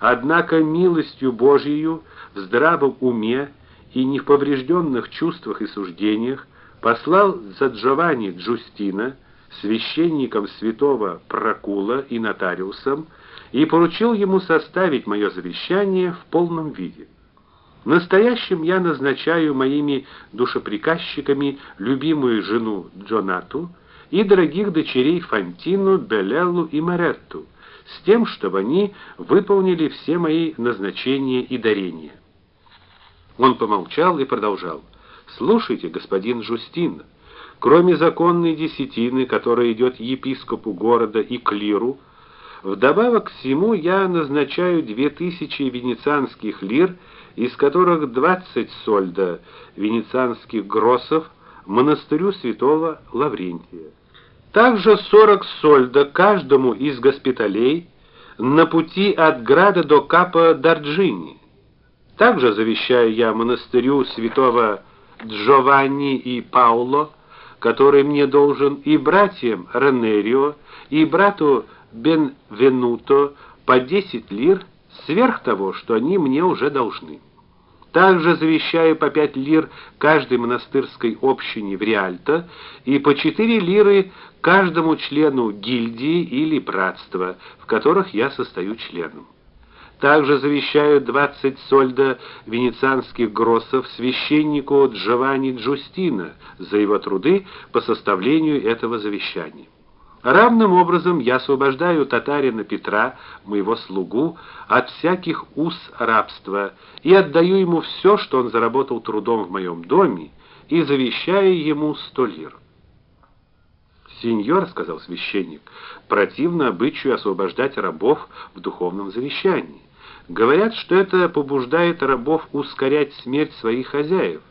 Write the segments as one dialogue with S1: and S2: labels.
S1: однако милостью Божией в здравом уме и поврежденных чувствах и суждениях послал за Джованни Джустина, священником святого Прокула и нотариусом, и поручил ему составить мое завещание в полном виде. Настоящим я назначаю моими душеприказчиками любимую жену Джонату и дорогих дочерей Фантину, Белеллу и Маретту, с тем, чтобы они выполнили все мои назначения и дарения. Он помолчал и продолжал: "Слушайте, господин Жустин, кроме законной десятины, которая идет епископу города и клиру, вдобавок к всему я назначаю две тысячи венецианских лир из которых 20 сольда венецианских гроссов монастырю святого Лаврентия. Также 40 сольда каждому из госпиталей на пути от Града до Капа Дарджини. Также завещаю я монастырю святого Джованни и Пауло, который мне должен, и братьям Ренерио, и брату Бенвенуто по 10 лир сверх того, что они мне уже должны. Также завещаю по пять лир каждой монастырской общине в Риальто и по четыре лиры каждому члену гильдии или братства, в которых я состою членом. Также завещаю 20 сольда венецианских гроссов священнику Джованни Джустина за его труды по составлению этого завещания. Равным образом я освобождаю татарина Петра, моего слугу, от всяких уз рабства и отдаю ему все, что он заработал трудом в моем доме, и завещаю ему сто лир. "Сеньор", сказал священник, "противно обычаю освобождать рабов в духовном завещании. Говорят, что это побуждает рабов ускорять смерть своих хозяев.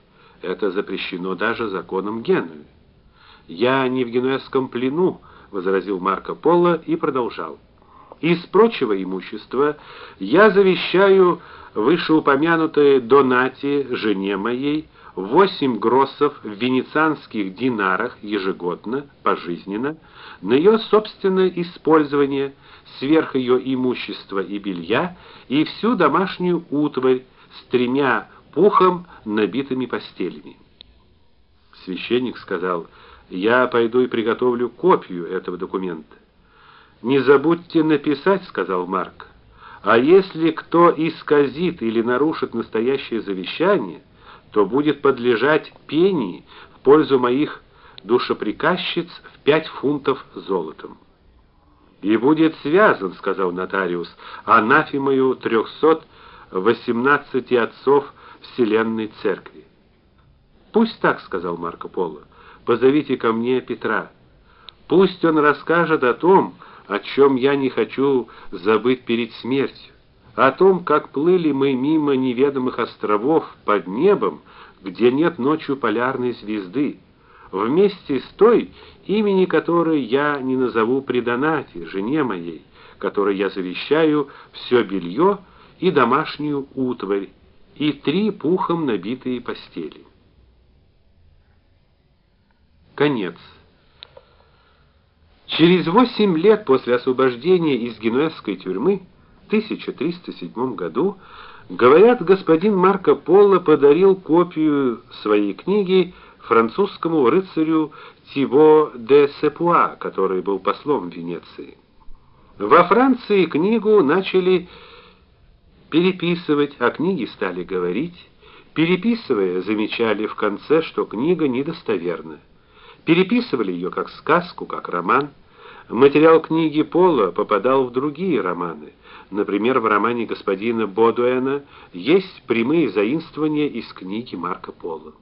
S1: Это запрещено даже законом Генуи. Я не в генуэзском плену, возразил Марко Поло и продолжал: Из прочего имущества я завещаю вышеупомянутой Донате, жене моей, восемь гроссов в венецианских динарах ежегодно, пожизненно, на ее собственное использование, сверх ее имущества и белья, и всю домашнюю утварь с тремя пухом набитыми постелями. Священник сказал: я пойду и приготовлю копию этого документа. Не забудьте написать, сказал Марк. А если кто исказит или нарушит настоящее завещание, то будет подлежать пении в пользу моих душеприказчиц в пять фунтов золотом. И будет связан, сказал нотариус, анафемою трехсот восемнадцати отцов вселенной церкви. Пусть так, сказал Марко Поло. Позовите ко мне Петра. Пусть он расскажет о том, о чем я не хочу забыть перед смертью, о том, как плыли мы мимо неведомых островов под небом, где нет ночью полярной звезды, вместе с той, имени которой я не назову при Донате, жене моей, которой я завещаю все белье и домашнюю утварь, и три пухом набитые постели. Конец. Через восемь лет после освобождения из генуэзской тюрьмы в 1307 году, говорят, господин Марко Поло подарил копию своей книги французскому рыцарю Тибо де Сепуа, который был послом в Венеции. Во Франции книгу начали переписывать, а книги стали говорить. Переписывая, замечали в конце, что книга недостоверна переписывали ее как сказку, как роман. Материал книги Пола попадал в другие романы. Например, в романе господина Бодуэна есть прямые заимствования из книги Марко Поло.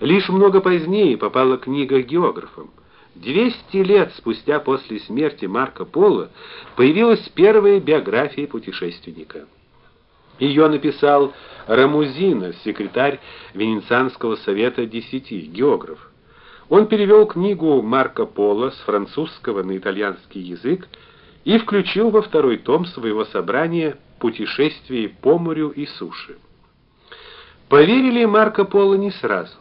S1: Лишь много позднее попала книга географам. 200 лет спустя после смерти Марко Поло появилась первая биография путешественника. Ее написал Рамузино, секретарь Венецианского совета десяти, географ. Он перевел книгу Марко Поло с французского на итальянский язык и включил во второй том своего собрания Путешествие по морю и суше. Поверили Марко Поло не сразу.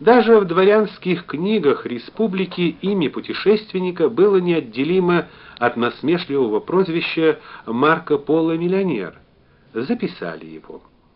S1: Даже в дворянских книгах республики имя путешественника было неотделимо от насмешливого прозвища Марко Поло миллионер. записали его.